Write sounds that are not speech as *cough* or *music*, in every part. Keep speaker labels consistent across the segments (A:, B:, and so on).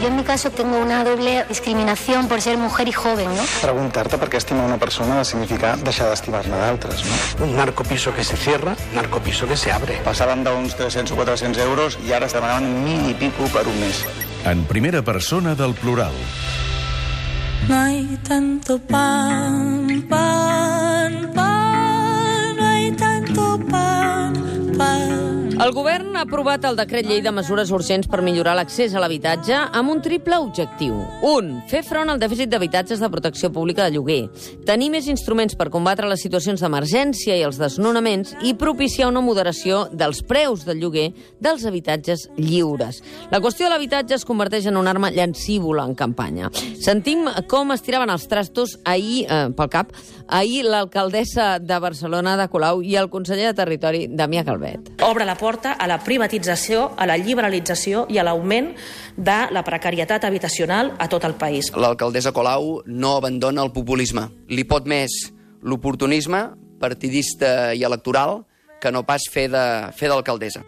A: Yo en mi caso tengo una doble discriminación por ser mujer y joven, ¿no?
B: Preguntar-te per què estimar una persona ha de significar deixar d'estimar-ne d'altres, no?
C: Un narcopiso que se cierra, narcopiso que se abre.
B: Passaven d'uns 300 o 400 euros i ara es demanaven mil i pico per un mes.
D: En primera persona del plural.
E: No hay tanto pan,
F: ha aprovat el decret llei de mesures urgents per millorar l'accés a l'habitatge amb un triple objectiu. Un, fer front al dèficit d'habitatges de protecció pública de lloguer, tenir més instruments per combatre les situacions d'emergència i els desnonaments i propiciar una moderació dels preus del lloguer dels habitatges lliures. La qüestió de l'habitatge es converteix en una arma llancívola en campanya. Sentim com es tiraven els trastos ahir, eh, pel cap, ahir l'alcaldessa de Barcelona, de Colau, i el conseller de Territori, Damià Calvet.
G: obre la porta a la privatització, a la liberalització i a l'augment de la precarietat habitacional a tot el país.
H: L'alcaldessa Colau no abandona el populisme. Li pot més l'oportunisme partidista i electoral que no pas fer de fer d'alcaldessa.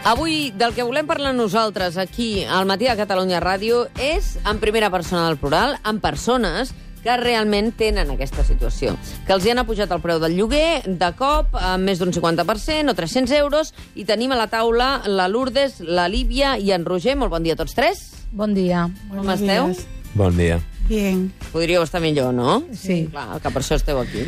F: Avui, del que volem parlar nosaltres aquí al Matí de Catalunya Ràdio és en primera persona del plural, amb persones que realment tenen aquesta situació. Que els hi han apujat el preu del lloguer de cop a més d'un 50% o 300 euros i tenim a la taula la Lourdes, la Líbia i en Roger. Molt bon dia a tots tres.
I: Bon dia.
F: Com esteu?
J: Bon dia.
I: Bien.
F: Podríeu estar millor, no?
I: Sí.
F: Clar, que per això esteu aquí.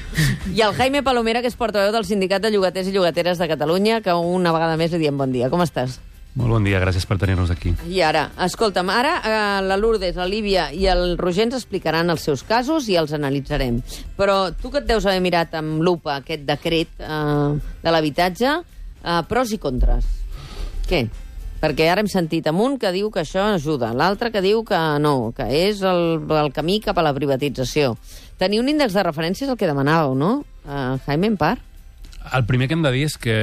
F: I el Jaime Palomera, que és portaveu del Sindicat de Llogaters i Llogateres de Catalunya, que una vegada més li diem bon dia. Com estàs?
J: Molt bon dia, gràcies per tenir-nos aquí.
F: I ara, escolta'm, ara eh, la Lourdes, la Líbia i el Roger ens explicaran els seus casos i els analitzarem. Però tu que et deus haver mirat amb lupa aquest decret eh, de l'habitatge, eh, pros i contres. Què? Perquè ara hem sentit amb un que diu que això ajuda, l'altre que diu que no, que és el, el camí cap a la privatització. Tenir un índex de referència és el que demanàveu, no? Uh, Jaime, en part?
J: El primer que hem de dir és que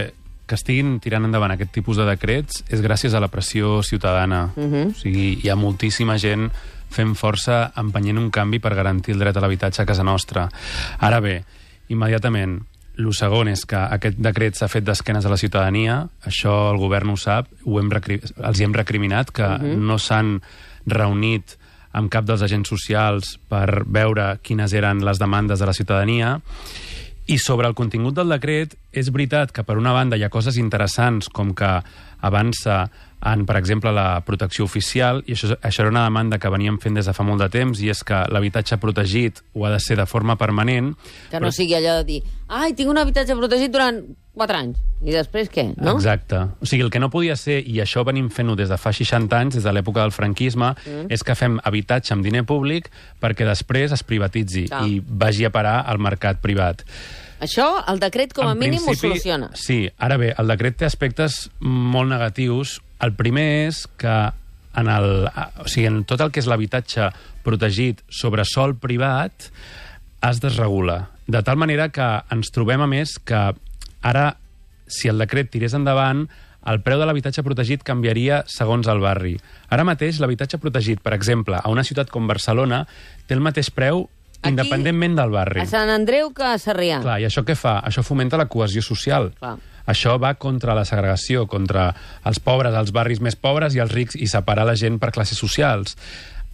J: que estiguin tirant endavant aquest tipus de decrets és gràcies a la pressió ciutadana.
F: Uh -huh.
J: O sigui, hi ha moltíssima gent fent força, empenyent un canvi per garantir el dret a l'habitatge a casa nostra. Ara bé, immediatament, el segon és que aquest decret s'ha fet d'esquenes a la ciutadania, això el govern ho sap, ho hem els hi hem recriminat, que uh -huh. no s'han reunit amb cap dels agents socials per veure quines eren les demandes de la ciutadania, i sobre el contingut del decret, és veritat que per una banda hi ha coses interessants com que avança en, per exemple, la protecció oficial, i això, això era una demanda que veníem fent des de fa molt de temps, i és que l'habitatge protegit ho ha de ser de forma permanent.
F: Que no sigui allò de dir, ai, tinc un habitatge protegit durant 4 anys, i després què, no?
J: Exacte. O sigui, el que no podia ser, i això venim fent-ho des de fa 60 anys, des de l'època del franquisme, mm. és que fem habitatge amb diner públic perquè després es privatitzi
F: Clar.
J: i vagi a parar al mercat privat.
F: Això, el decret, com a
J: En
F: mínim,
J: principi,
F: ho soluciona.
J: Sí, ara bé, el decret té aspectes molt negatius. El primer és que en, el, o sigui, en tot el que és l'habitatge protegit sobre sol privat es desregula. De tal manera que ens trobem, a més, que ara, si el decret tirés endavant, el preu de l'habitatge protegit canviaria segons el barri. Ara mateix, l'habitatge protegit, per exemple, a una ciutat com Barcelona, té el mateix preu
F: Aquí,
J: independentment del barri.
F: A Sant Andreu que a Sarrià.
J: Clar, i això què fa? Això fomenta la cohesió social.
F: Clar.
J: Això va contra la segregació, contra els pobres, els barris més pobres i els rics, i separar la gent per classes socials.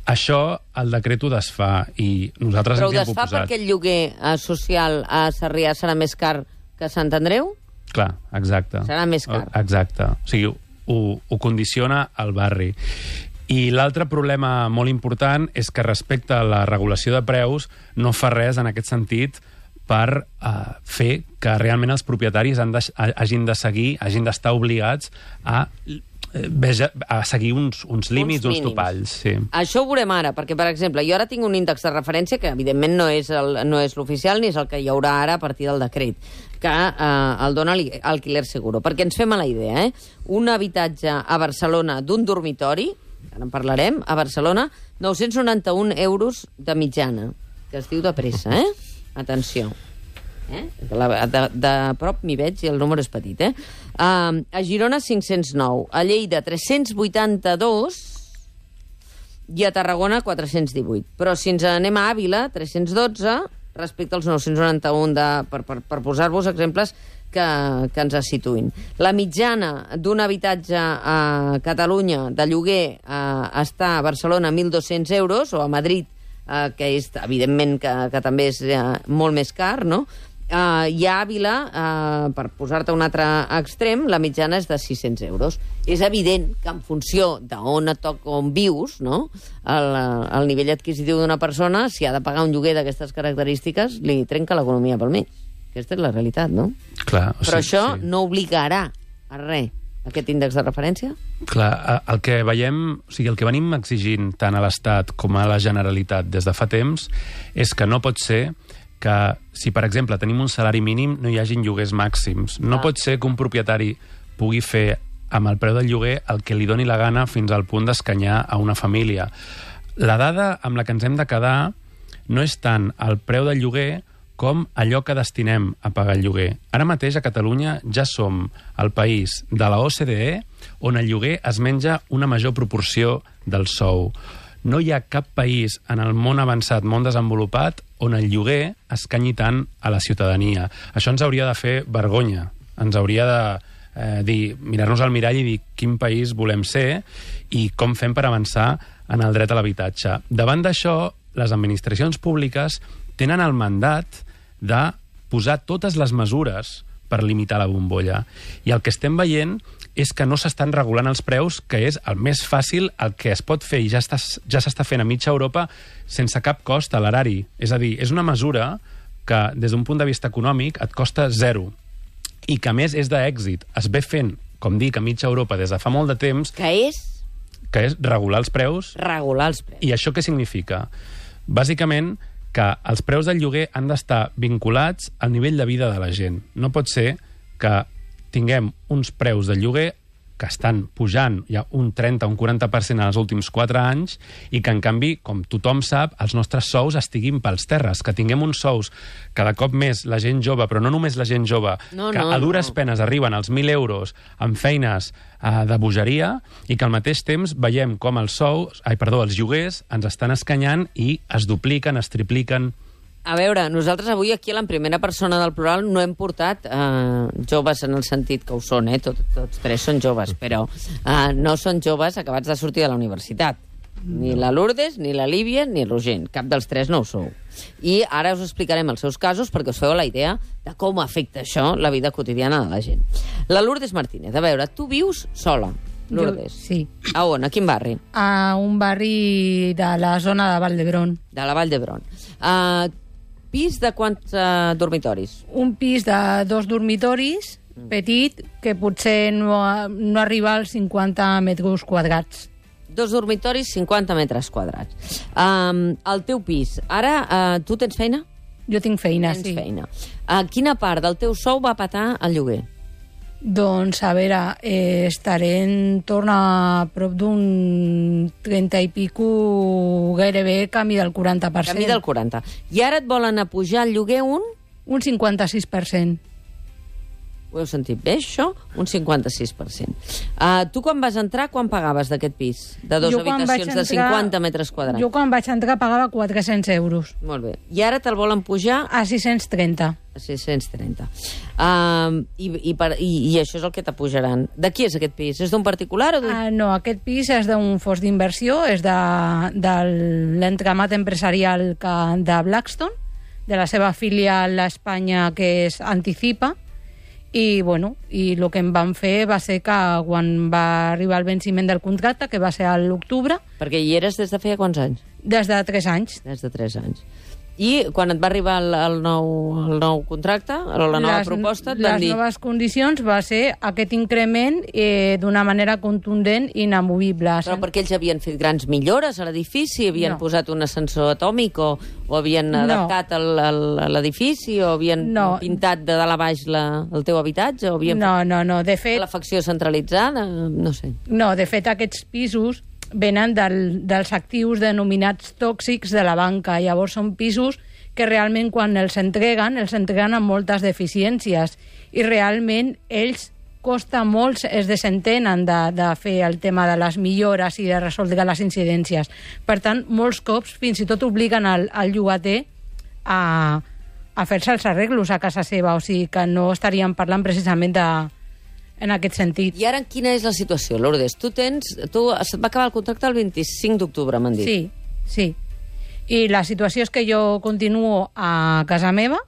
J: Això el decret ho desfà, i nosaltres
F: Però ho
J: ens hi hem
F: desfà
J: oposat.
F: perquè el lloguer eh, social a Sarrià serà més car que a Sant Andreu?
J: Clar, exacte.
F: Serà més car.
J: Exacte. O sigui, ho, ho condiciona el barri. I l'altre problema molt important és que respecte a la regulació de preus no fa res en aquest sentit per uh, fer que realment els propietaris han de, hagin de seguir, hagin d'estar obligats a eh, veja, a seguir uns, uns límits, uns,
F: mínims.
J: topalls. Sí.
F: Això ho veurem ara, perquè, per exemple, jo ara tinc un índex de referència que, evidentment, no és el- no és l'oficial ni és el que hi haurà ara a partir del decret, que eh, el dona Alqui- Alquiler Seguro. Perquè ens fem a la idea, eh? Un habitatge a Barcelona d'un dormitori, ara en parlarem, a Barcelona, 991 euros de mitjana, que es diu de pressa, eh? Atenció. Eh? De, de, de prop m'hi veig i el número és petit, eh? Uh, a Girona, 509. A Lleida, 382 i a Tarragona 418. Però si ens anem a Àvila, 312, respecte als 991 de, per, per, per posar-vos exemples que, que ens situïn. La mitjana d'un habitatge a Catalunya de lloguer eh, està a Barcelona 1.200 euros, o a Madrid, eh, que és, evidentment, que, que també és eh, molt més car, no? Uh, i a Àvila, uh, per posar-te un altre extrem, la mitjana és de 600 euros. És evident que en funció d'on et toca, on vius, no? el, el nivell adquisitiu d'una persona, si ha de pagar un lloguer d'aquestes característiques, li trenca l'economia pel mig. Aquesta és la realitat, no?
J: Clar, o
F: Però
J: sigui,
F: això
J: sí.
F: no obligarà a res aquest índex de referència?
J: Clar, el que veiem, o sigui, el que venim exigint tant a l'Estat com a la Generalitat des de fa temps és que no pot ser que si, per exemple, tenim un salari mínim no hi hagin lloguers màxims. No
F: Clar.
J: pot ser que un propietari pugui fer amb el preu del lloguer el que li doni la gana fins al punt d'escanyar a una família. La dada amb la que ens hem de quedar no és tant el preu del lloguer com allò que destinem a pagar el lloguer. Ara mateix a Catalunya ja som el país de la OCDE on el lloguer es menja una major proporció del sou. No hi ha cap país en el món avançat, món desenvolupat, on el lloguer es canyi tant a la ciutadania. Això ens hauria de fer vergonya. Ens hauria de eh, dir, mirar-nos al mirall i dir quin país volem ser i com fem per avançar en el dret a l'habitatge. Davant d'això, les administracions públiques tenen el mandat de posar totes les mesures per limitar la bombolla. I el que estem veient és que no s'estan regulant els preus, que és el més fàcil, el que es pot fer i ja està- ja s'està fent a mitja Europa sense cap cost a l'erari. És a dir, és una mesura que, des d'un punt de vista econòmic, et costa zero i que a més és d'èxit. Es ve fent, com dic, a mitja Europa des de fa molt de temps,
F: Que és
J: que és regular els preus.
F: regular els preus.
J: I això què significa? Bàsicament, que els preus del lloguer han d'estar vinculats al nivell de vida de la gent. No pot ser que tinguem uns preus de lloguer que estan pujant ja un 30 o un 40% en els últims 4 anys i que, en canvi, com tothom sap, els nostres sous estiguin pels terres, que tinguem uns sous cada cop més la gent jove, però no només la gent jove,
F: No,
J: que
F: no,
J: a dures
F: no.
J: penes arriben als 1.000 euros amb feines eh, de bogeria i que al mateix temps veiem com els sous, ai, perdó, els lloguers ens estan escanyant i es dupliquen, es tripliquen.
F: A veure, nosaltres avui aquí a la primera persona del plural no hem portat eh, joves en el sentit que ho són, eh? Tot, tots tres són joves, però eh, no són joves acabats de sortir de la universitat. Ni la Lourdes, ni la Líbia, ni Rogent. Cap dels tres no ho sou. I ara us explicarem els seus casos perquè us feu la idea de com afecta això la vida quotidiana de la gent. La Lourdes Martínez, a veure, tu vius sola, Lourdes?
I: Jo, sí.
F: A on? A quin barri?
I: A un barri de la zona de Vall d'Hebron.
F: De la Vall d'Hebron. Uh, pis de quants uh, dormitoris?
I: Un pis de dos dormitoris, petit, que potser no, no arriba als 50 metres quadrats.
F: Dos dormitoris, 50 metres quadrats. Um, el teu pis, ara uh, tu tens feina?
I: Jo tinc feina,
F: tens
I: sí.
F: feina. A quina part del teu sou va patar el lloguer?
I: Doncs, a veure, eh, estaré en torn a prop d'un 30 i pico, gairebé camí del 40%.
F: Camí del 40. I ara et volen apujar el lloguer un?
I: Un 56%.
F: Ho heu sentit bé, això? Un 56%. Uh, tu quan vas entrar, quan pagaves d'aquest pis? De dues
I: Jo
F: habitacions de
I: entrar-
F: 50 metres quadrats.
I: Jo quan vaig entrar pagava 400 euros.
F: Molt bé. I ara te'l volen pujar
I: A 630.
F: a 630. Uh, i, i, per, i, I això és el que t'apujaran. De qui és aquest pis? És d'un particular o d'un...
I: Ah, no, aquest pis és d'un fons d'inversió, és de, de l'entramat empresarial que, de Blackstone, de la seva filial a Espanya que és Anticipa, i, bueno, i el que em van fer va ser que quan va arribar el venciment del contracte, que va ser a l'octubre,
F: Perquè hi eres des de feia quants anys?
I: des de 3 anys.
F: Des de 3 anys. I quan et va arribar el, el, nou, el nou contracte, o la nova
I: les,
F: proposta, et
I: les
F: van dir...
I: noves condicions va ser aquest increment eh, d'una manera contundent i inamovible.
F: Però perquè ells havien fet grans millores a l'edifici, havien
I: No.
F: posat un ascensor atòmic o, o havien
I: No.
F: adaptat l'edifici o havien
I: No.
F: pintat de dalt a baix la, el teu habitatge o havien
I: No, no, no. De
F: fet
I: fet,
F: la facció centralitzada, no sé.
I: No, de fet, aquests pisos venen del, dels actius denominats tòxics de la banca. Llavors són pisos que realment quan els entreguen, els entreguen amb moltes deficiències i realment ells costa molt, es desentenen de, de fer el tema de les millores i de resoldre les incidències. Per tant, molts cops fins i tot obliguen al, al llogater a, a fer-se els arreglos a casa seva, o sigui que no estaríem parlant precisament de, en aquest sentit.
F: I ara quina és la situació, Lourdes? Tu tens... Tu, se't va acabar el contracte el 25 d'octubre, m'han dit.
I: Sí, sí. I la situació és que jo continuo a casa meva,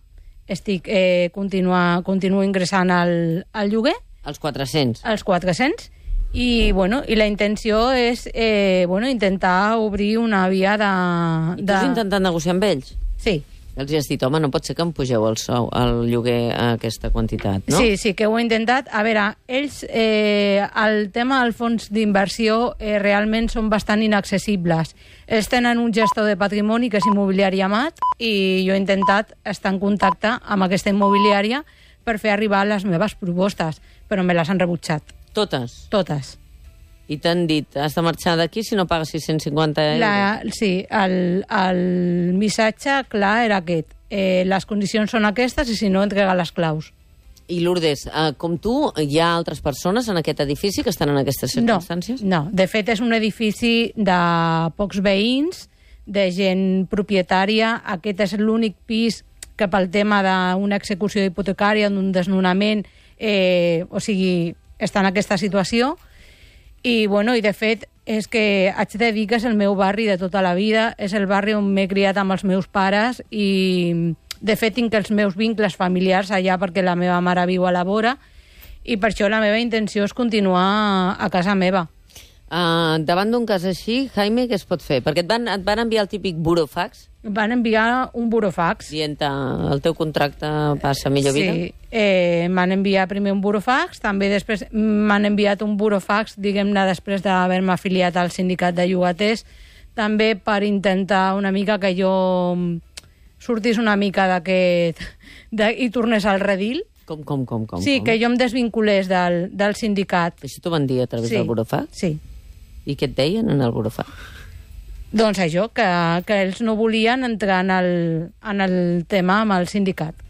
I: estic, eh, continua, continuo ingressant al, al lloguer,
F: Els 400.
I: als 400, i, bueno, i la intenció és eh, bueno, intentar obrir una via de...
F: I tu
I: de...
F: has intentat negociar amb ells?
I: Sí,
F: Els has dit, home, no pot ser que em pugeu el, sou, el lloguer a aquesta quantitat, no?
I: Sí, sí, que ho he intentat. A veure, ells, eh, el tema del fons d'inversió eh, realment són bastant inaccessibles. Ells tenen un gestor de patrimoni que és Immobiliari Amat i jo he intentat estar en contacte amb aquesta immobiliària per fer arribar les meves propostes, però me les han rebutjat,
F: Totes.
I: totes.
F: I t'han dit, has de marxar d'aquí si no pagues 650 euros.
I: La, sí, el, el missatge clar era aquest. Eh, les condicions són aquestes i si no, entrega les claus.
F: I Lourdes, eh, com tu, hi ha altres persones en aquest edifici que estan en aquestes
I: No,
F: circumstàncies?
I: no. De fet, és un edifici de pocs veïns, de gent propietària. Aquest és l'únic pis que pel tema d'una execució hipotecària, d'un desnonament, eh, o sigui, està en aquesta situació. I, bueno, i de fet, és que haig de dir que és el meu barri de tota la vida, és el barri on m'he criat amb els meus pares i, de fet, tinc els meus vincles familiars allà perquè la meva mare viu a la vora i per això la meva intenció és continuar a casa meva.
F: Uh, davant d'un cas així, Jaime, què es pot fer? Perquè et van, et van enviar el típic burofax
I: Van enviar un burofax.
F: dient el teu contracte passa millor vida?
I: Sí, eh, m'han enviat primer un burofax, també després m'han enviat un burofax, diguem-ne, després d'haver-me afiliat al sindicat de llogaters, també per intentar una mica que jo sortís una mica d'aquest... i tornés al redil.
F: Com, com, com, com?
I: sí,
F: com?
I: que jo em desvinculés del, del sindicat.
F: Això t'ho van dir a través
I: Sí.
F: del burofax?
I: Sí.
F: I què et deien en el burofax?
I: Doncs això, que, que ells no volien entrar en el, en el tema amb el sindicat.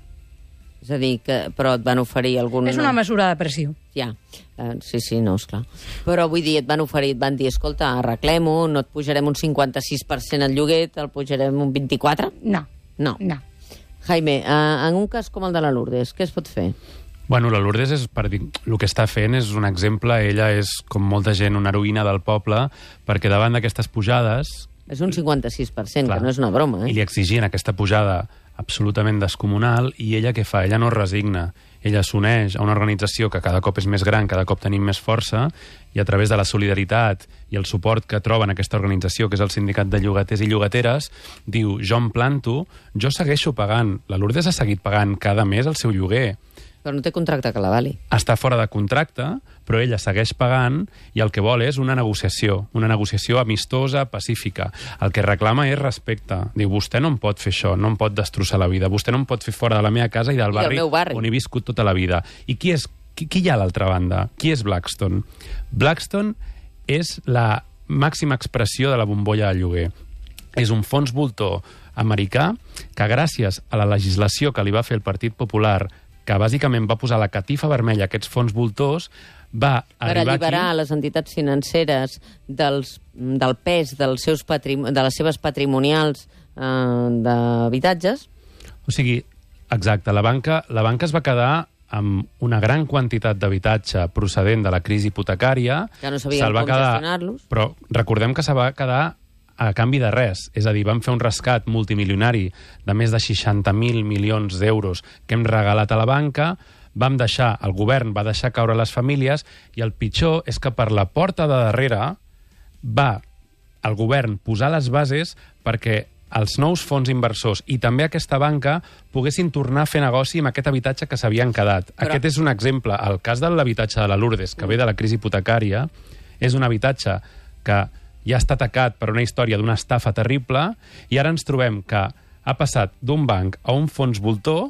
F: És a dir, que, però et van oferir algun...
I: És una mesura de pressió.
F: Ja, uh, sí, sí, no, esclar. Però vull dir, et van oferir, et van dir, escolta, arreglem-ho, no et pujarem un 56% el lloguer, te'l pujarem un 24%?
I: No.
F: No.
I: No.
F: Jaime, uh, en un cas com el de la Lourdes, què es pot fer?
J: Bueno, la Lourdes és, per dir, el que està fent és un exemple, ella és, com molta gent, una heroïna del poble, perquè davant d'aquestes pujades...
F: És un 56%,
J: Clar.
F: que no és una broma,
J: I
F: eh?
J: li exigien aquesta pujada absolutament descomunal i ella què fa? Ella no es resigna. Ella s'uneix a una organització que cada cop és més gran, cada cop tenim més força, i a través de la solidaritat i el suport que troba en aquesta organització, que és el Sindicat de Llogaters i Llogateres, diu, jo em planto, jo segueixo pagant. La Lourdes ha seguit pagant cada mes el seu lloguer.
F: Però no té contracte que l'avali.
J: Està fora de contracte, però ella segueix pagant i el que vol és una negociació, una negociació amistosa, pacífica. El que reclama és respecte. Diu, vostè no em pot fer això, no em pot destrossar la vida, vostè no em pot fer fora de la meva casa i del
F: I
J: barri,
F: barri.
J: on he viscut tota la vida. I qui és qui, qui hi ha a l'altra banda? Qui és Blackstone? Blackstone és la màxima expressió de la bombolla de lloguer. És un fons voltor americà que gràcies a la legislació que li va fer el Partit Popular que bàsicament va posar la catifa vermella a aquests fons voltors, va
F: Per alliberar
J: aquí...
F: les entitats financeres dels, del pes dels seus patrim de les seves patrimonials eh, d'habitatges,
J: O sigui, exacte, la banca, la banca es va quedar amb una gran quantitat d'habitatge procedent de la crisi hipotecària.
F: Que no sabien
J: va
F: com gestionar-los.
J: Però recordem que se va quedar a canvi de res. És a dir, van fer un rescat multimilionari de més de 60.000 milions d'euros que hem regalat a la banca, vam deixar, el govern va deixar caure les famílies, i el pitjor és que per la porta de darrere va el govern posar les bases perquè els nous fons inversors i també aquesta banca poguessin tornar a fer negoci amb aquest habitatge que s'havien quedat.
F: Però-
J: Aquest és un exemple. El cas de l'habitatge de la Lourdes, que ve de la crisi hipotecària, és un habitatge que ja està atacat per una història d'una estafa terrible i ara ens trobem que ha passat d'un banc a un fons voltor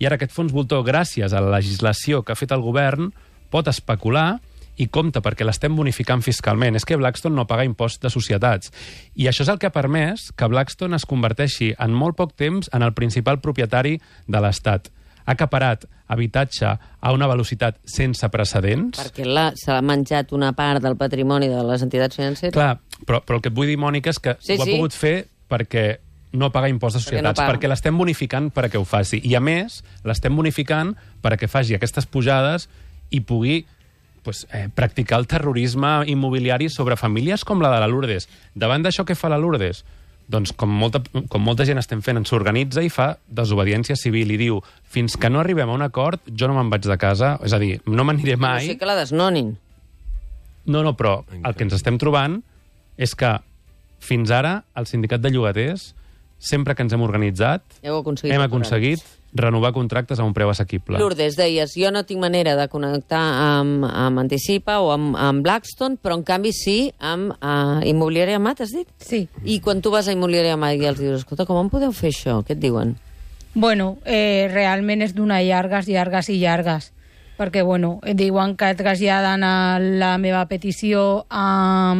J: i ara aquest fons voltor, gràcies a la legislació que ha fet el govern, pot especular i compta perquè l'estem bonificant fiscalment. És que Blackstone no paga impost de societats. I això és el que ha permès que Blackstone es converteixi en molt poc temps en el principal propietari de l'Estat. Ha acaparat habitatge a una velocitat sense precedents.
F: perquè la- se l'ha menjat una part del patrimoni de les entitats financeres.
J: Clar, però, però el que et vull dir, Mònica, és que
F: Sí,
J: ho ha
F: sí.
J: pogut fer perquè no paga impost de
F: Perquè no
J: societats, perquè l'estem bonificant perquè ho faci. I, a més, l'estem bonificant perquè faci aquestes pujades i pugui pues, eh, practicar el terrorisme immobiliari sobre famílies com la de la Lourdes. Davant d'això, què fa la Lourdes? Doncs, com molta, com molta gent estem fent, s'organitza i fa desobediència civil i diu fins que no arribem a un acord, jo no me'n vaig de casa, és a dir, no m'aniré
F: No
J: mai...
F: sé que la desnonin.
J: No, no, però el que ens estem trobant és que fins ara el sindicat de llogaters, sempre que ens hem organitzat,
F: Heu aconseguit
J: hem aconseguit renovar contractes a un preu assequible.
F: Lourdes, deies, jo no tinc manera de connectar amb, amb Anticipa o amb, amb Blackstone, però en canvi sí amb uh, Immobiliària Mat, has dit?
I: Sí.
F: I quan tu vas a Immobiliària Mat i els dius, escolta, com em podeu fer això? Què et diuen?
I: Bueno, eh, realment és d'una llargues, llargues i llargues perquè bueno, diuen que traslladen a la meva petició a,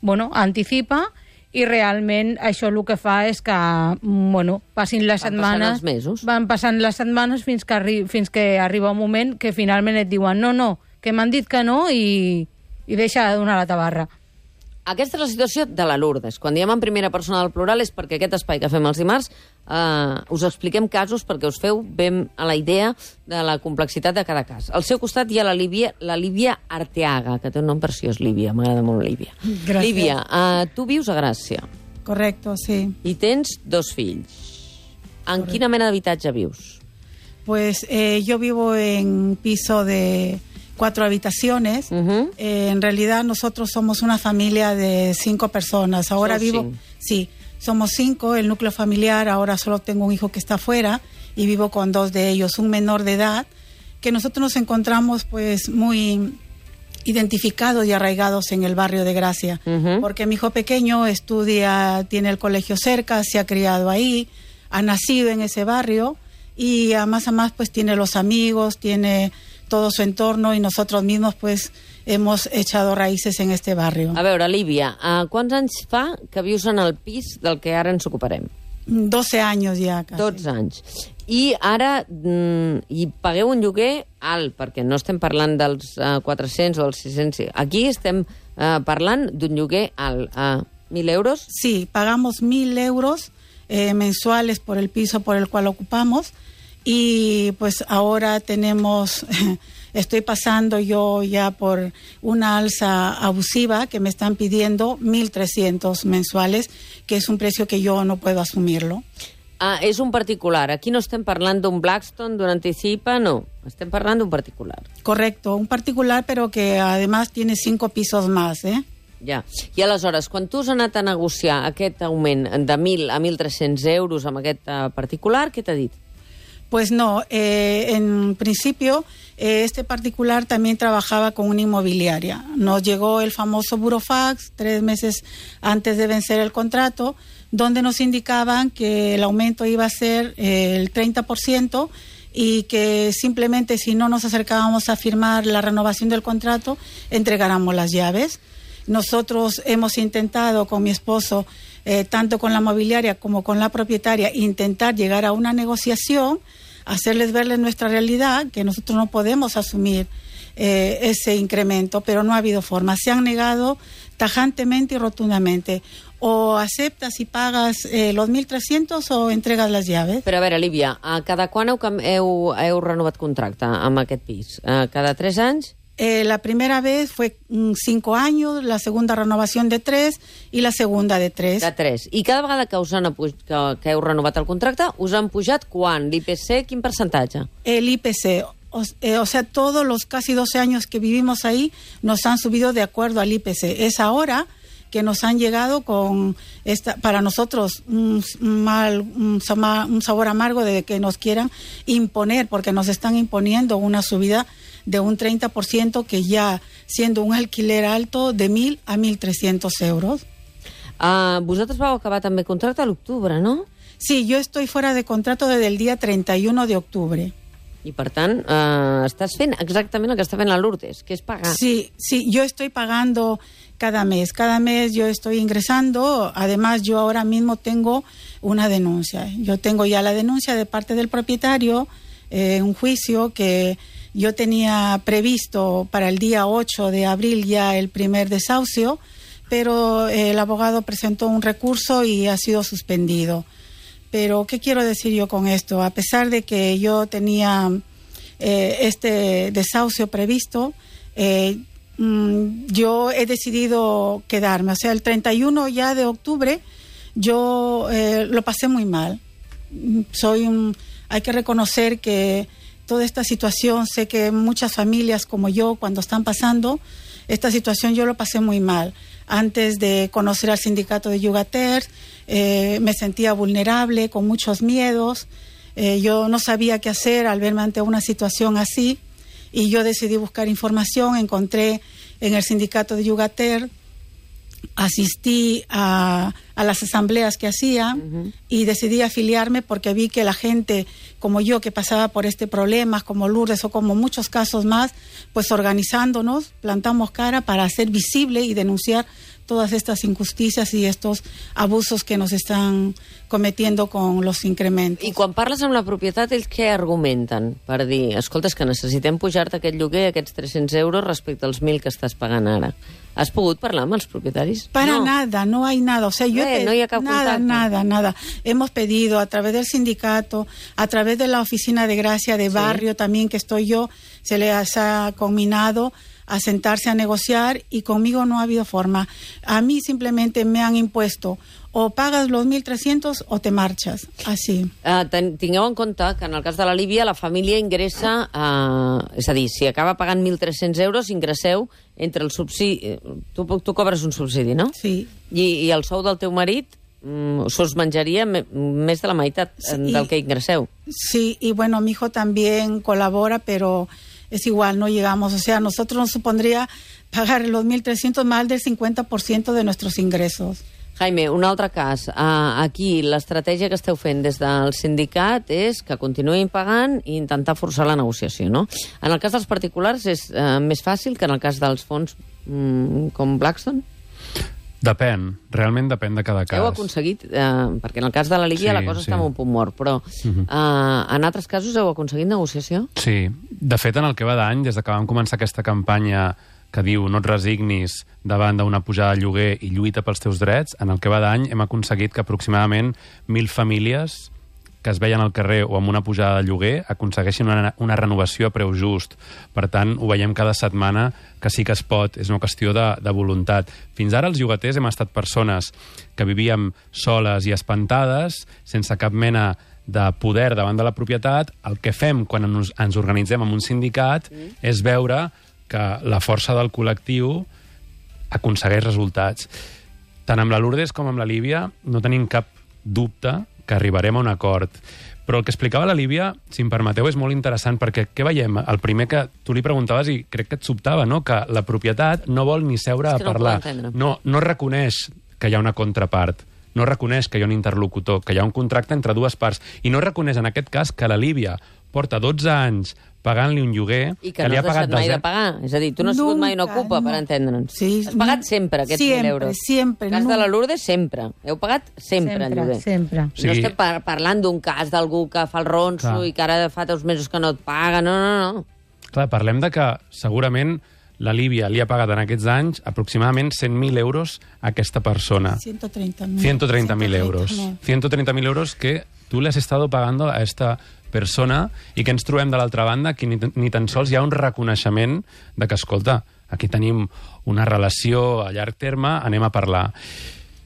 I: bueno, Anticipa i realment això el que fa és que bueno, passin les
F: Van passant
I: setmanes
F: els mesos.
I: van passant les setmanes fins que, arri fins que arriba un moment que finalment et diuen no, no, que m'han dit que no i, i deixa de donar la tabarra.
F: Aquesta és la situació de la Lourdes. Quan diem en primera persona del plural és perquè aquest espai que fem els dimarts eh, us expliquem casos perquè us feu ben a la idea de la complexitat de cada cas. Al seu costat hi ha la Líbia, la Líbia Arteaga, que té un nom preciós, Líbia, m'agrada molt Líbia.
K: Gràcies.
F: Líbia, eh, tu vius a Gràcia
K: Correcto, sí.
F: i tens dos fills. En quina mena d'habitatge vius?
K: Pues eh, yo vivo en piso de cuatro habitaciones.
F: Ujú.
K: Eh, en realidad nosotros somos una familia de cinco personas. Ahora
F: Son
K: vivo,
F: cinco.
K: sí, somos cinco, el núcleo familiar. Ahora solo tengo un hijo que está afuera y vivo con dos de ellos, un menor de edad, que nosotros nos encontramos pues muy identificados y arraigados en el barrio de Gracia,
F: Ujú.
K: porque mi hijo pequeño estudia, tiene el colegio cerca, se ha criado ahí, ha nacido en ese barrio y a más a más pues tiene los amigos, tiene todo su entorno y nosotros mismos pues hemos echado raíces en este barrio.
F: A veure, Líbia, uh, quants anys fa que vius en el pis del que ara ens ocuparem?
K: 12 años ya casi.
F: 12 anys. I ara mm, hi pagueu un lloguer alt, perquè no estem parlant dels uh, 400 o dels 600. Aquí estem uh, parlant d'un lloguer alt. Uh, 1.000 euros?
K: Sí, pagamos mil euros eh, mensuales por el piso por el cual ocupamos y pues ahora tenemos, *laughs* estoy pasando yo ya por una alza abusiva que me están pidiendo 1.300 mensuales, que es un precio que yo no puedo asumirlo.
F: Ah, és un particular. Aquí no estem parlant d'un Blackstone, d'un Anticipa, no. Estem parlant d'un particular.
K: Correcto, un particular pero que además tiene cinco pisos más, ¿eh?
F: Ja. I aleshores, quan tu has anat a negociar aquest augment de 1.000 a 1.300 euros amb aquest particular, què t'ha dit?
K: Pues no, eh, en principio eh, este particular también trabajaba con una inmobiliaria. Nos llegó el famoso burofax tres meses antes de vencer el contrato, donde nos indicaban que el aumento iba a ser eh, el 30% y que simplemente si no nos acercábamos a firmar la renovación del contrato, entregáramos las llaves. Nosotros hemos intentado con mi esposo, eh, tanto con la mobiliaria como con la propietaria, intentar llegar a una negociación, hacerles verles nuestra realidad, que nosotros no podemos asumir eh, ese incremento, pero no ha habido forma. Se han negado tajantemente y rotundamente. O aceptas y pagas eh, los 1.300 o entregas las llaves.
F: Però a veure, Líbia, a cada quan heu, heu, heu renovat contracte amb aquest cada 3 anys?
K: Eh, la primera vez fue mm, cinco años, la segunda renovación de tres y la segunda de tres.
F: De 3. I cada vegada que, us han que, que heu renovat el contracte, us han pujat quan? L'IPC, quin percentatge?
K: El IPC, o, eh, o sea, todos los casi 12 años que vivimos ahí nos han subido de acuerdo al IPC. Es ahora que nos han llegado con esta, para nosotros un, mal, un, un sabor amargo de que nos quieran imponer, porque nos están imponiendo una subida de un 30% que ya siendo un alquiler alto de 1.000 a 1.300 euros.
F: Uh, vosaltres vau acabar també contracte a l'octubre, no?
K: Sí, yo estoy fuera de contrato desde el día 31 de octubre.
F: I, per tant, uh, estàs fent exactament el que està fent la Lourdes, que és pagar.
K: Sí, sí, yo estoy pagando cada mes. Cada mes yo estoy ingresando. Además, yo ahora mismo tengo una denuncia. Yo tengo ya la denuncia de parte del propietario, eh, un juicio que yo tenía previsto para el día 8 de abril ya el primer desahucio, pero eh, el abogado presentó un recurso y ha sido suspendido. Pero, ¿qué quiero decir yo con esto? A pesar de que yo tenía eh, este desahucio previsto, eh, mm, yo he decidido quedarme. O sea, el 31 ya de octubre yo eh, lo pasé muy mal. Soy un, hay que reconocer que toda esta situación, sé que muchas familias como yo, cuando están pasando esta situación, yo lo pasé muy mal. Antes de conocer al sindicato de Yugater, eh, me sentía vulnerable, con muchos miedos. Eh, yo no sabía qué hacer al verme ante una situación así y yo decidí buscar información, encontré en el sindicato de Yugater, asistí a, a las asambleas que hacían y decidí afiliarme porque vi que la gente como yo que pasaba por este problema, como Lourdes o como muchos casos más, pues organizándonos, plantamos cara para hacer visible y denunciar todas estas injusticias y estos abusos que nos están cometiendo con los incrementos.
F: I quan parles amb la propietat, ells què argumenten? Per dir, escolta, que necessitem pujar-te aquest lloguer, aquests 300 euros, respecte als 1.000 que estàs pagant ara. Has pogut parlar amb els propietaris?
K: Para
F: no.
K: nada, no hay nada. O sea, yo
F: Eh, no hi ha cap
K: nada,
F: contacte.
K: nada, nada. Hemos pedido a través del sindicato, a través de la oficina de gracia de barrio también que estoy yo, se les ha combinado a sentarse a negociar y conmigo no ha habido forma. A mí simplemente me han impuesto o pagas los 1.300 o te marchas. Así.
F: Uh, ten, tingueu en compte que en el cas de la Líbia la família ingressa, uh, és a dir, si acaba pagant 1.300 euros, ingresseu entre el subsidi... Tu, tu cobres un subsidi, no?
K: Sí.
F: I, i el sou del teu marit mm, menjaria me, més de la meitat sí,
K: Sí.
F: del que ingresseu.
K: Sí, y bueno, mi hijo también colabora, pero es igual, no llegamos. O sea, nosotros nos supondría pagar los 1.300 más del 50% de nuestros ingresos.
F: Jaime, un altre cas. Uh, aquí l'estratègia que esteu fent des del sindicat és que continuïn pagant i intentar forçar la negociació, no? En el cas dels particulars és uh, més fàcil que en el cas dels fons mm, com Blackstone?
J: Depèn, realment depèn de cada cas.
F: Heu aconseguit, eh, perquè en el cas de la Líbia
J: Sí,
F: la cosa
J: sí.
F: està en un punt mort, però
J: Mhm.
F: eh, en altres casos heu aconseguit negociació?
J: Sí, de fet, en el que va d'any, des de que vam començar aquesta campanya que diu no et resignis davant d'una pujada de lloguer i lluita pels teus drets, en el que va d'any hem aconseguit que aproximadament 1.000 famílies que es veien al carrer o amb una pujada de lloguer aconsegueixin una, una renovació a preu just. Per tant, ho veiem cada setmana que sí que es pot, és una qüestió de, de voluntat. Fins ara els llogaters hem estat persones que vivíem soles i espantades, sense cap mena de poder davant de la propietat. El que fem quan ens, ens organitzem en un sindicat mm. és veure que la força del col·lectiu aconsegueix resultats. Tant amb la Lourdes com amb la Líbia no tenim cap dubte que arribarem a un acord. Però el que explicava la Líbia, si em permeteu, és molt interessant, perquè què veiem? El primer que tu li preguntaves, i crec que et sobtava, no? que la propietat no vol ni seure a
F: no
J: parlar.
F: entendre.
J: no, no reconeix que hi ha una contrapart, no reconeix que hi ha un interlocutor, que hi ha un contracte entre dues parts, i no reconeix en aquest cas que la Líbia porta 12 anys pagant-li un lloguer
F: I que,
J: li
F: no
J: ha
F: has
J: pagat
F: deixat mai de pagar. És a dir, tu no has sigut mai una ocupa, per
K: no.
F: entendre'ns.
K: Sí,
F: has pagat sempre aquests
K: Siempre,
F: 1.000 euros. el cas de la Lourdes, sempre. Heu pagat sempre,
I: Sempre,
F: lloguer.
I: sempre.
F: No
J: Sí.
F: estem par parlant d'un cas d'algú que fa el ronso
J: Clar.
F: i que ara fa dos mesos que no et paga. No, no, no.
J: Clar, parlem de que segurament la Líbia li ha pagat en aquests anys aproximadament 100.000 euros a aquesta persona.
K: 130.000.
J: 130.000 euros.
K: 130.000.
J: 130.000 euros que tú le has estado pagando a esta persona i que ens trobem de l'altra banda que ni, ni tan sols hi ha un reconeixement de que, escolta, aquí tenim una relació a llarg terme, anem a parlar.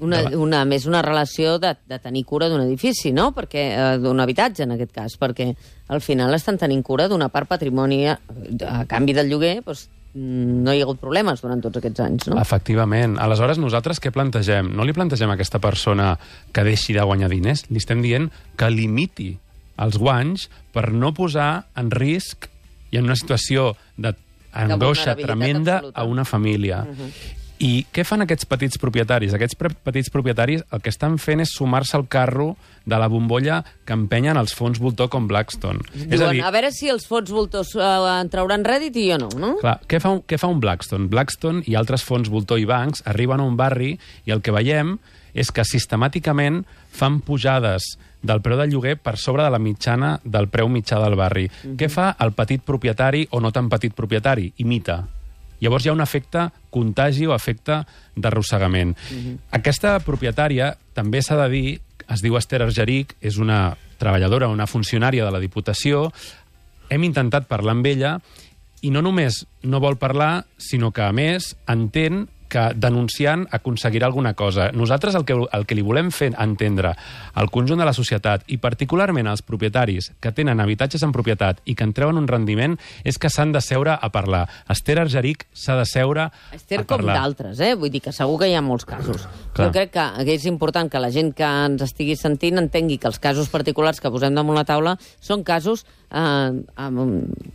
F: Una, una, més una relació de, de tenir cura d'un edifici, no? Perquè eh, d'un habitatge, en aquest cas, perquè al final estan tenint cura d'una part patrimoni a, a canvi del lloguer, doncs, mm, no hi ha hagut problemes durant tots aquests anys, no?
J: Efectivament. Aleshores, nosaltres què plantegem? No li plantegem a aquesta persona que deixi de guanyar diners, li estem dient que limiti els guanys per no posar en risc i en una situació de angoixa tremenda
F: absoluta.
J: a una família.
F: Uh -huh.
J: I què fan aquests petits propietaris? Aquests petits propietaris el que estan fent és sumar-se al carro de la bombolla que empenyen els fons voltor com Blackstone.
F: Diuen, a, dir... a veure si els fons voltors eh, en trauran rèdit i jo no, no?
J: Clar, què fa, un, què fa un Blackstone? Blackstone i altres fons voltor i bancs arriben a un barri i el que veiem és que sistemàticament fan pujades del preu del lloguer per sobre de la mitjana del preu mitjà del barri. Mm -hmm. Què fa el petit propietari o no tan petit propietari? Imita. Llavors hi ha un efecte contagi o efecte d'arrossegament. Aquesta propietària, també s'ha de dir, es diu Esther Argeric, és una treballadora, una funcionària de la Diputació, hem intentat parlar amb ella i no només no vol parlar, sinó que, a més, entén que denunciant aconseguirà alguna cosa. Nosaltres el que, el que li volem fer entendre al conjunt de la societat i particularment als propietaris que tenen habitatges en propietat i que en treuen un rendiment és que s'han de seure a parlar. Esther Argeric s'ha de seure
F: Esther
J: a
F: com
J: parlar.
F: d'altres, eh? Vull dir que segur que hi ha molts casos.
J: Clar.
F: Jo crec que és important que la gent que ens estigui sentint entengui que els casos particulars que posem damunt la taula són casos eh, amb,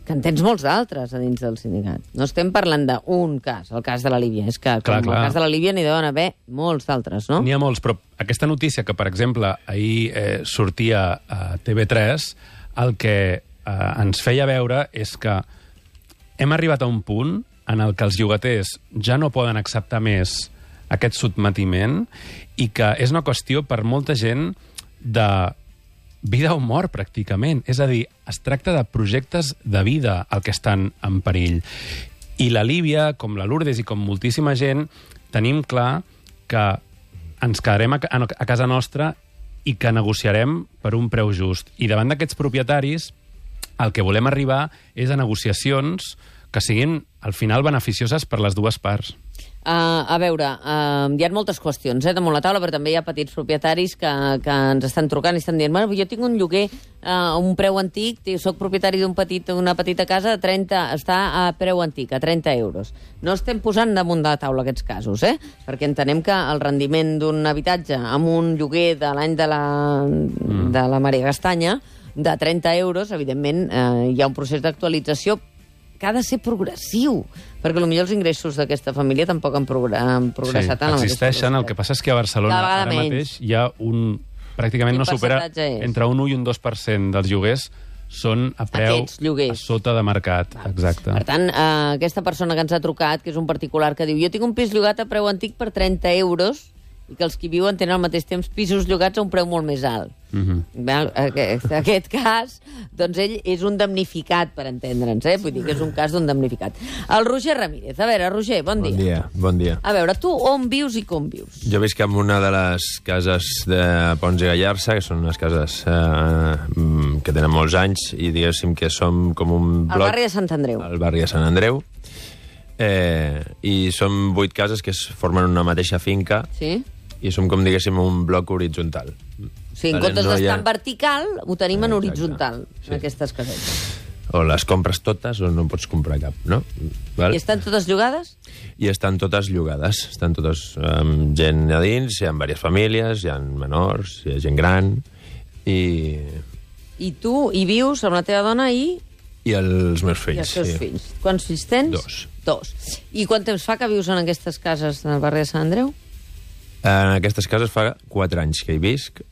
F: que en tens molts d'altres a dins del sindicat. No estem parlant d'un cas, el cas de la Líbia. És que
J: Clar,
F: com
J: clar.
F: el cas de la Líbia n'hi deuen haver molts d'altres, no?
J: N'hi ha molts, però aquesta notícia que, per exemple, ahir eh, sortia a TV3, el que eh, ens feia veure és que hem arribat a un punt en el que els llogaters ja no poden acceptar més aquest sotmetiment i que és una qüestió per molta gent de vida o mort, pràcticament. És a dir, es tracta de projectes de vida el que estan en perill. I la Líbia, com la Lourdes i com moltíssima gent, tenim clar que ens quedarem a, a casa nostra i que negociarem per un preu just. I davant d'aquests propietaris, el que volem arribar és a negociacions que siguin, al final, beneficioses per les dues parts.
F: Uh, a veure, uh, hi ha moltes qüestions eh, damunt la taula, però també hi ha petits propietaris que, que ens estan trucant i estan dient bueno, jo tinc un lloguer uh, a un preu antic, soc propietari d'un petit, una petita casa, a 30, està a preu antic, a 30 euros. No estem posant damunt de la taula aquests casos, eh? perquè entenem que el rendiment d'un habitatge amb un lloguer de l'any de la, mm. de la Maria Gastanya de 30 euros, evidentment eh, hi ha un procés d'actualització que ha de ser progressiu, perquè potser els ingressos d'aquesta família tampoc han, progr han progressat en la
J: existeixen, el que passa és que a Barcelona ara
F: menys.
J: mateix hi ha un... Pràcticament
F: Quin
J: no supera
F: és?
J: entre un 1 i un 2% dels lloguers són a preu a sota de mercat. Exacte.
F: Per tant, eh, aquesta persona que ens ha trucat, que és un particular que diu jo tinc un pis llogat a preu antic per 30 euros i que els que viuen tenen al mateix temps pisos llogats a un preu molt més alt.
J: Mm -hmm.
F: Val? Aquest, aquest cas, doncs ell és un damnificat, per entendre'ns, eh? Vull dir que és un cas d'un damnificat. El Roger Ramírez. A veure, Roger, bon,
L: Bon
F: dia.
L: dia, bon dia.
F: A veure, tu on vius i com vius?
L: Jo visc en una de les cases de Pons i Gallarça, que són unes cases eh, mm, que tenen molts anys, i diguéssim que som com un
F: Al
L: bloc...
F: barri de Sant Andreu.
L: al barri de Sant Andreu. Eh, I som vuit cases que es formen una mateixa finca
F: Sí?
L: I som com, diguéssim, un bloc horitzontal.
F: O sigui, en comptes
L: no
F: d'estar
L: ha-
F: en vertical, ho tenim en horitzontal, en aquestes casetes.
L: O les compres totes o no pots comprar cap, no? Val?
F: I estan totes llogades?
L: I estan totes llogades, estan totes amb gent a dins, hi ha diverses famílies, hi ha menors, hi ha gent gran, i,
F: I tu hi vius amb la teva dona i,
L: i els meus
F: i
L: fills.
F: els teus
L: sí.
F: fills. Quants fills tens?
L: Dos.
F: Dos. I quant temps fa que vius en aquestes cases del barri de Sant Andreu?
L: En aquestes cases fa 4 anys que hi visc.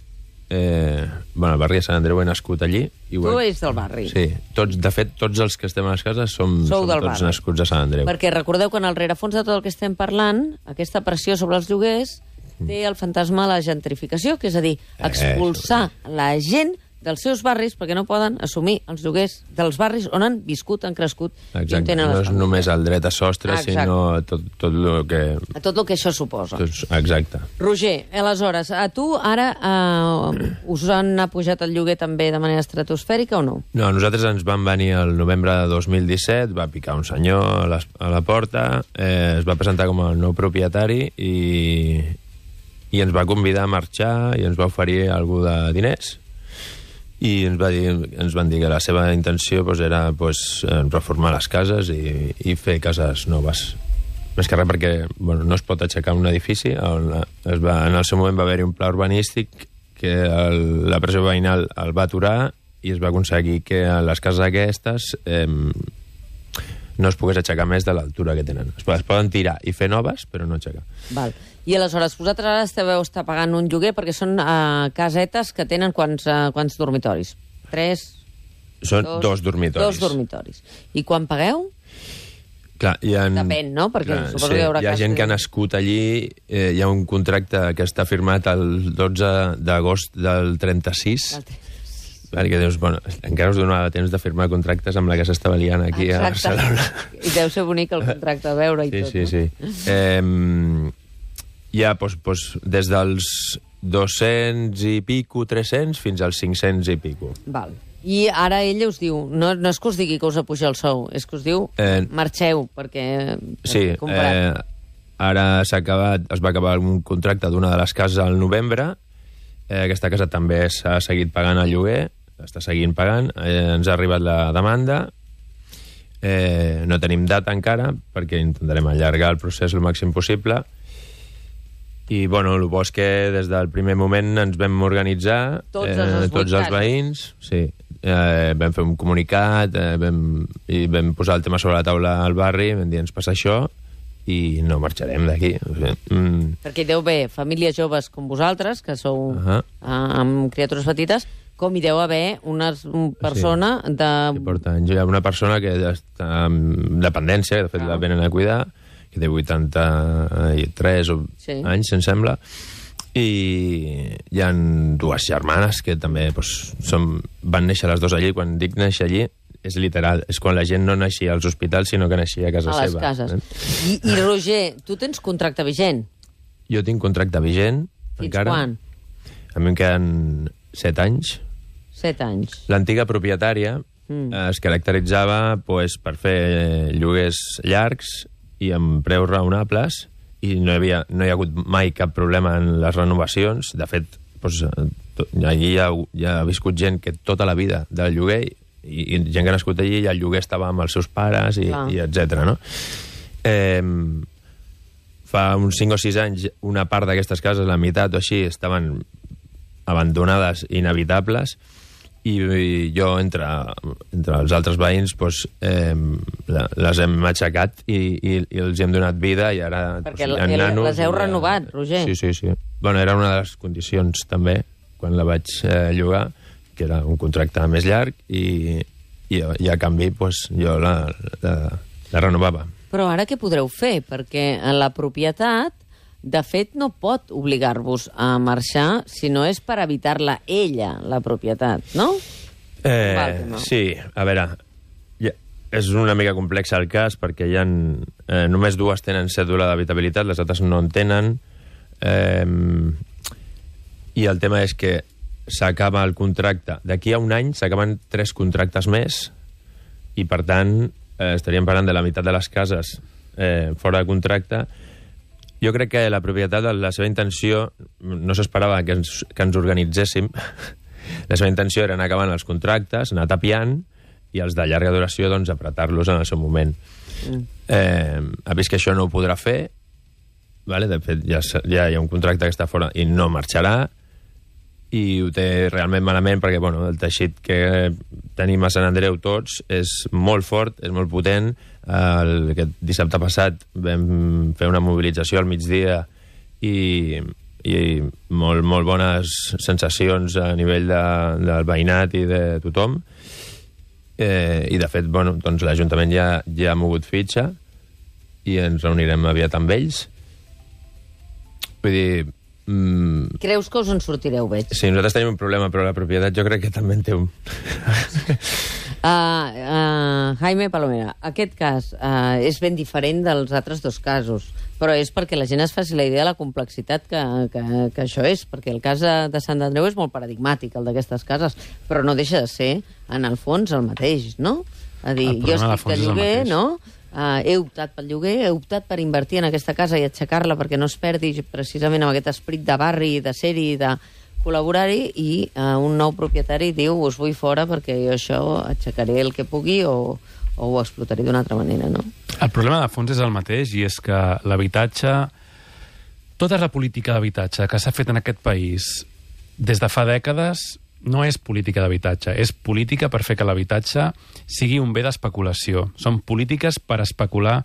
L: Eh, bueno, al barri de Sant Andreu he nascut allí. I
F: Tu ets del barri.
L: Sí, tots, de fet, tots els que estem a les cases som,
F: Sou
L: som
F: del
L: tots
F: barri.
L: nascuts a Sant Andreu.
F: Perquè recordeu que en el rerefons de tot el que estem parlant, aquesta pressió sobre els lloguers té el fantasma de la gentrificació, que és a dir, expulsar la gent dels seus barris perquè no poden assumir els lloguers dels barris on han viscut, han crescut i
L: Exacte,
F: tenen
L: no és només el dret a sostre,
F: Exacte.
L: sinó tot, tot el que...
F: A tot el que això suposa.
L: Exacte.
F: Roger, aleshores, a tu ara eh, us han apujat el lloguer també de manera estratosfèrica o no?
L: No, nosaltres ens vam venir el novembre de 2017, va picar un senyor a, les, a la porta, eh, es va presentar com el nou propietari i, i ens va convidar a marxar i ens va oferir algú de diners i ens, va dir, ens van dir que la seva intenció doncs, era doncs, eh, reformar les cases i, i fer cases noves. Més que res perquè bueno, no es pot aixecar un edifici. On es va, en el seu moment va haver-hi un pla urbanístic que el, la pressió veïnal el va aturar i es va aconseguir que les cases aquestes eh, no es pogués aixecar més de l'altura que tenen. Es, es poden tirar i fer noves, però no aixecar.
F: Val. I aleshores, vosaltres ara esteu estar pagant un lloguer perquè són uh, casetes que tenen quants, uh, quants dormitoris? Tres?
L: Són dos, dormitoris.
F: Dos dormitoris. I quan pagueu?
L: Clar, hi ha,
F: Depèn, no? Perquè suposo que hi haurà
L: hi ha gent
F: que-
L: que ha nascut allí, eh, hi ha un contracte que està firmat el 12 d'agost del 36, perquè dius, bueno, encara us donava temps de firmar contractes amb la que s'estava liant aquí a Barcelona.
F: I deu ser bonic el contracte a veure i
L: Sí,
F: tot,
L: sí,
F: no?
L: sí. Eh, ja, doncs, doncs, des dels 200 i pico, 300, fins als 500 i pico.
F: Val. I ara ella us diu, no, no és que us digui que us apuja el sou, és que us diu,
L: Eh,
F: marxeu, perquè...
L: Sí, eh, ara s'ha acabat, es va acabar un contracte d'una de les cases al novembre. Eh, aquesta casa també s'ha seguit pagant el lloguer, està seguint pagant. Eh, ens ha arribat la demanda. Eh, no tenim data encara, perquè intentarem allargar el procés el màxim possible. I, bueno, el bo és que des del primer moment ens vam organitzar,
F: Tots els
L: tots els veïns, sí, eh, vam fer un comunicat eh, vam, i vam posar el tema sobre la taula al barri, vam dir, ens passa això, i no marxarem d'aquí. Mm,
F: Perquè deu haver famílies joves com vosaltres, que sou uh
L: Ahà.
F: amb criatures petites, com hi deu haver una persona sí. de...
L: porta anys. Hi ha una persona que està amb dependència, que de fet la venen a cuidar, que té 83 o
F: Sí.
L: anys, em sembla, i hi han dues germanes que també doncs, són, van néixer les dues allí. Quan dic néixer allí, és literal. És quan la gent no naixia als hospitals, sinó que naixia a casa
F: a les
L: seva.
F: cases.
L: eh?
F: I, I, Roger, tu tens contracte vigent?
L: Jo tinc contracte vigent,
F: Fins
L: encara.
F: quan?
L: A mi em queden 7 anys.
F: Set anys.
L: L'antiga propietària
F: Mm.
L: eh, es caracteritzava pues, per fer lloguers llargs i amb preus raonables i no hi, havia, no hi ha hagut mai cap problema en les renovacions. De fet, pues, eh, allí hi ha, hi ha viscut gent que tota la vida del lloguer i, i gent que ha nascut allí i el lloguer estava amb els seus pares i,
F: Clar.
L: i etc. No? Eh, fa uns 5 o 6 anys una part d'aquestes cases, la meitat o així, estaven abandonades, inevitables, i, i jo, entre, entre els altres veïns, doncs, eh, les hem aixecat i, i, i els hem donat vida i ara...
F: Perquè
L: doncs, hi ha
F: el-
L: nanos
F: les heu
L: i
F: renovat, Roger.
L: Sí, sí, sí. Bueno, era una de les condicions, també, quan la vaig eh, llogar, que era un contracte més llarg i, i, i a canvi doncs, jo la, la, la renovava.
F: Però ara què podreu fer? Perquè en la propietat, de fet, no pot obligar-vos a marxar si no és per evitar-la ella, la propietat, no?
L: Eh,
F: Val, no.
L: sí, a veure, ja, és una mica complex el cas perquè hi ha, eh, només dues tenen cèdula d'habitabilitat, les altres no en tenen. Eh, I el tema és que s'acaba el contracte. D'aquí a un any s'acaben tres contractes més i, per tant, eh, estaríem parlant de la meitat de les cases eh, fora de contracte. Jo crec que la propietat, la seva intenció, no s'esperava que, ens, que ens organitzéssim. *laughs* La seva intenció era anar acabant els contractes, anar tapiant, i els de llarga duració, doncs, apretar-los en el seu moment.
F: Mm.
L: Eh, ha vist que això no ho podrà fer, vale? de fet, ja, ja hi ha un contracte que està fora i no marxarà, i ho té realment malament perquè bueno, el teixit que tenim a Sant Andreu tots és molt fort, és molt potent. El, aquest dissabte passat vam fer una mobilització al migdia i, i molt, molt bones sensacions a nivell de, del veïnat i de tothom. Eh, I, de fet, bueno, doncs l'Ajuntament ja, ja ha mogut fitxa i ens reunirem aviat amb ells. Vull dir, mm,
F: Creus que us en sortireu, veig?
L: Sí, nosaltres tenim un problema, però la propietat jo crec que també en té un.
F: Uh, *laughs* uh, Jaime Palomera, aquest cas uh, és ben diferent dels altres dos casos, però és perquè la gent es faci la idea de la complexitat que, que, que això és, perquè el cas de, Sant Andreu és molt paradigmàtic, el d'aquestes cases, però no deixa de ser, en el fons, el mateix, no? A dir,
J: El
F: jo
J: problema de
F: estic
J: fons
F: de
J: és el
F: lloguer,
J: mateix.
F: no? Uh, he optat pel lloguer, he optat per invertir en aquesta casa i aixecar-la perquè no es perdi precisament amb aquest esperit de barri, de ser-hi, de col·laborar-hi, i uh, un nou propietari diu us vull fora perquè jo això aixecaré el que pugui o, o ho explotaré d'una altra manera, no?
J: El problema de fons és el mateix i és que l'habitatge... Tota la política d'habitatge que s'ha fet en aquest país des de fa dècades no és política d'habitatge, és política per fer que l'habitatge sigui un bé d'especulació. Són polítiques per especular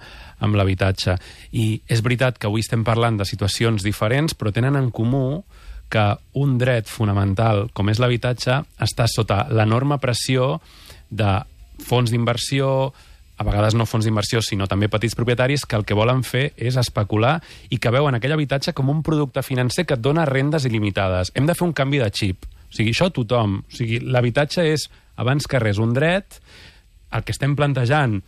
J: amb l'habitatge. I és veritat que avui estem parlant de situacions diferents, però tenen en comú que un dret fonamental com és l'habitatge està sota l'enorme pressió de fons d'inversió, a vegades no fons d'inversió, sinó també petits propietaris que el que volen fer és especular i que veuen aquell habitatge com un producte financer que et dona rendes il·limitades. Hem de fer un canvi de xip. O sigui, això tothom. O sigui, l'habitatge és, abans que res, un dret. El que estem plantejant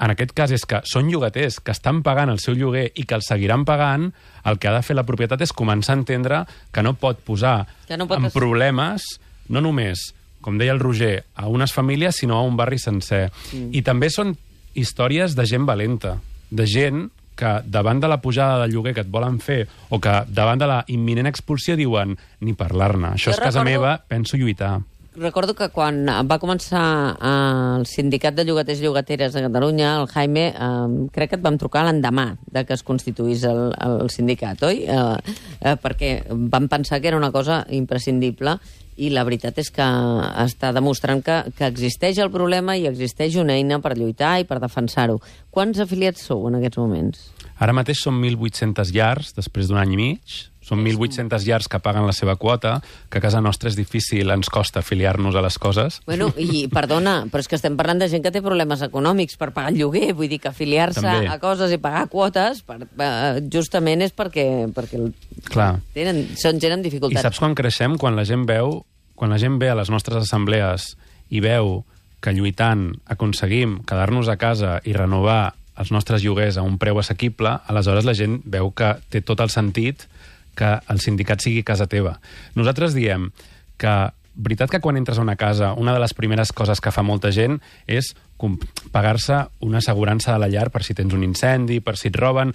J: en aquest cas és que són llogaters que estan pagant el seu lloguer i que el seguiran pagant, el que ha de fer la propietat és començar a entendre que no pot posar
F: Que no pot
J: en
F: es-
J: problemes, no només, com deia el Roger, a unes famílies, sinó a un barri sencer.
F: Mm.
J: I també són històries de gent valenta, de gent que davant de la pujada del lloguer que et volen fer o que davant de la imminent expulsió diuen ni parlar-ne, això
F: Jo
J: és casa
F: recordo-
J: meva, penso lluitar.
F: Recordo que quan va començar eh, el sindicat de llogaters i llogateres a Catalunya, el Jaime, eh, crec que et vam trucar l'endemà de que es constituís el, el sindicat, oi? Eh, eh, perquè vam pensar que era una cosa imprescindible i la veritat és que està demostrant que, que existeix el problema i existeix una eina per lluitar i per defensar-ho. Quants afiliats sou en aquests moments?
J: Ara mateix són 1.800 llars, després d'un any i mig. Són 1.800 llars que paguen la seva quota, que a casa nostra és difícil, ens costa afiliar-nos a les coses.
F: Bueno, i perdona, però és que estem parlant de gent que té problemes econòmics per pagar el lloguer, vull dir que afiliar-se a coses i pagar quotes per, eh, justament és perquè, perquè
J: Clar.
F: tenen, són gent amb
J: I
F: dificultats.
J: saps quan creixem? Quan la gent veu, quan la gent ve a les nostres assemblees i veu que lluitant aconseguim quedar-nos a casa i renovar els nostres lloguers a un preu assequible, aleshores la gent veu que té tot el sentit que el sindicat sigui casa teva. Nosaltres diem que veritat que quan entres a una casa, una de les primeres coses que fa molta gent és pagar-se una assegurança de la llar per si tens un incendi, per si et roben...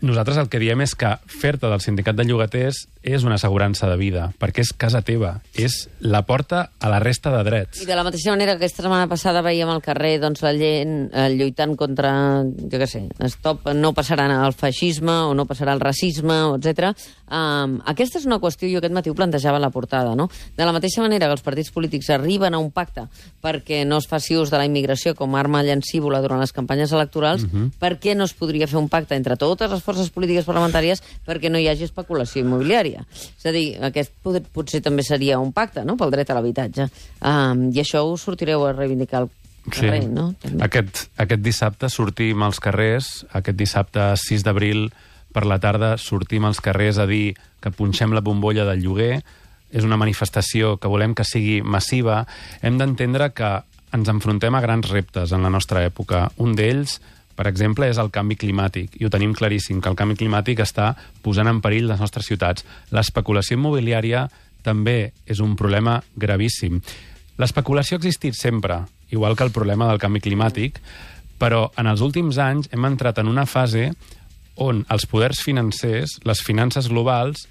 J: Nosaltres el que diem és que fer-te del sindicat de llogaters és una assegurança de vida, perquè és casa teva, és la porta a la resta de drets.
F: I de la mateixa manera que aquesta setmana passada veiem al carrer doncs, la gent eh, lluitant contra, jo què sé, stop, no passarà el feixisme o no passarà el racisme, etc. Um, aquesta és una qüestió, jo aquest matí ho plantejava a la portada, no? De la mateixa manera que els partits polítics arriben a un pacte perquè no es faci ús de la immigració com a arma llancívola durant les campanyes electorals,
J: Mhm.
F: per què no es podria fer un pacte entre totes les forces polítiques parlamentàries perquè no hi hagi especulació immobiliària? És a dir, aquest pot, potser també seria un pacte, no?, pel dret a l'habitatge. Um, I això ho sortireu a reivindicar al carrer, no? També.
J: Aquest, aquest dissabte sortim als carrers, aquest dissabte 6 d'abril per la tarda sortim als carrers a dir que punxem la bombolla del lloguer, és una manifestació que volem que sigui massiva, hem d'entendre que ens enfrontem a grans reptes en la nostra època. Un d'ells, per exemple, és el canvi climàtic, i ho tenim claríssim, que el canvi climàtic està posant en perill les nostres ciutats. L'especulació immobiliària també és un problema gravíssim. L'especulació ha existit sempre, igual que el problema del canvi climàtic, però en els últims anys hem entrat en una fase on els poders financers, les finances globals,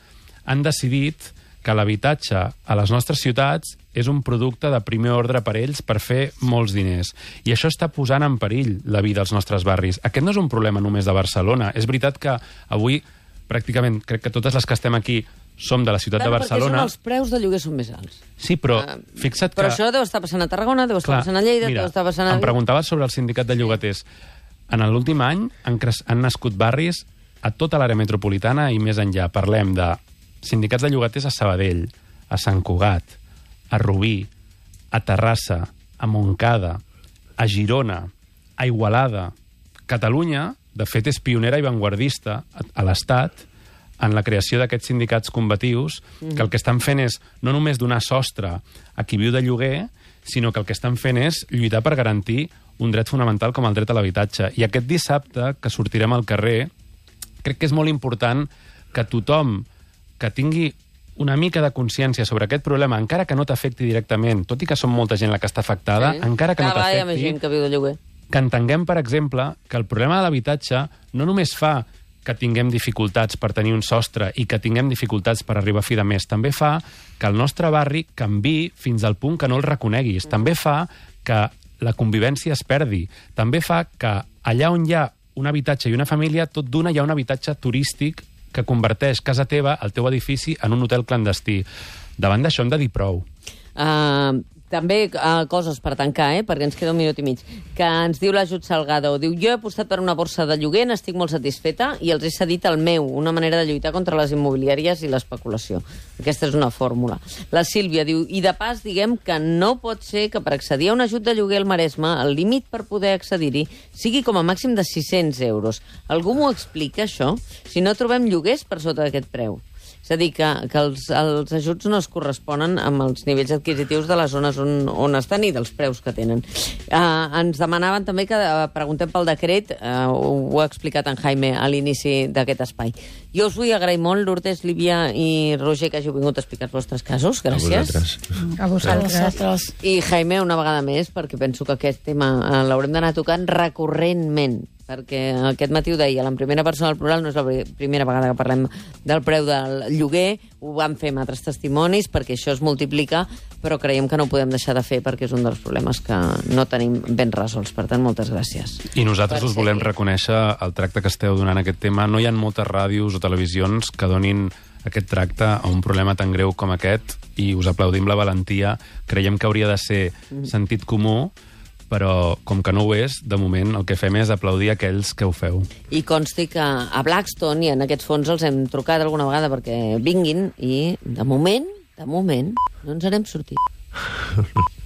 J: han decidit que l'habitatge a les nostres ciutats és un producte de primer ordre per ells per fer molts diners. I això està posant en perill la vida als nostres barris. Aquest no és un problema només de Barcelona. És veritat que avui, pràcticament, crec que totes les que estem aquí som de la ciutat
F: Clar,
J: de
F: perquè
J: Barcelona.
F: són els preus de lloguer són més alts.
J: Sí, però
F: Ah,
J: fixa't
F: Però
J: que...
F: això deu estar passant a Tarragona, deu estar
J: Clar,
F: passant a Lleida,
J: mira,
F: deu estar passant a...
J: Em preguntaves sobre el sindicat de llogaters. En l'últim any han, han nascut barris a tota l'àrea metropolitana i més enllà. Parlem de sindicats de llogaters a Sabadell, a Sant Cugat, a Rubí, a Terrassa, a Montcada, a Girona, a Igualada. Catalunya, de fet, és pionera i vanguardista a, l'Estat en la creació d'aquests sindicats combatius,
F: Mhm.
J: que el que estan fent és no només donar sostre a qui viu de lloguer, sinó que el que estan fent és lluitar per garantir un dret fonamental com el dret a l'habitatge. I aquest dissabte, que sortirem al carrer, crec que és molt important que tothom que tingui una mica de consciència sobre aquest problema, encara que no t'afecti directament, tot i que som molta gent la que està afectada,
F: Sí.
J: encara que no
F: Cada més
J: t'afecti,
F: gent que viu de lloguer.
J: que entenguem, per exemple, que el problema de l'habitatge no només fa que tinguem dificultats per tenir un sostre i que tinguem dificultats per arribar a fi de mes, també fa que el nostre barri canvi fins al punt que no el reconeguis. També fa que la convivència es perdi. També fa que allà on hi ha un habitatge i una família, tot d'una hi ha un habitatge turístic que converteix casa teva, el teu edifici, en un hotel clandestí. Davant d'això hem de dir prou.
F: Uh, també uh, coses per tancar, eh, perquè ens queda un minut i mig, que ens diu l'ajut Salgado. Diu, jo he apostat per una borsa de lloguer, n'estic molt satisfeta i els he cedit el meu, una manera de lluitar contra les immobiliàries i l'especulació. Aquesta és una fórmula. La Sílvia diu, i de pas diguem que no pot ser que per accedir a un ajut de lloguer al Maresme el límit per poder accedir-hi sigui com a màxim de 600 euros. Algú m'ho explica, això? Si no trobem lloguers per sota d'aquest preu. És a dir, que, que els, els ajuts no es corresponen amb els nivells adquisitius de les zones on, on estan i dels preus que tenen. Uh, ens demanaven també que uh, preguntem pel decret, uh, ho ha explicat en Jaime a l'inici d'aquest espai. Jo us vull agrair molt, Lourdes, Líbia i Roger, que hàgiu vingut a explicar els vostres casos. Gràcies.
I: A vosaltres.
F: I Jaime, una vegada més, perquè penso que aquest tema eh, l'haurem d'anar tocant recurrentment, perquè aquest matí ho deia, la primera persona del plural no és la pri- primera vegada que parlem del preu del lloguer, ho vam fer amb altres testimonis, perquè això es multiplica, però creiem que no ho podem deixar de fer perquè és un dels problemes que no tenim ben resolts. Per tant, moltes gràcies.
J: I nosaltres
F: Per
J: us volem reconèixer el tracte que esteu donant a aquest tema. No hi ha moltes ràdios o televisions que donin aquest tracte a un problema tan greu com aquest i us aplaudim la valentia. Creiem que hauria de ser sentit comú, però com que no ho és, de moment el que fem és aplaudir aquells que ho feu.
F: I consti que a Blackstone i en aquests fons els hem trucat alguna vegada perquè vinguin i, de moment, de moment, no ens n'hem sortit. *laughs*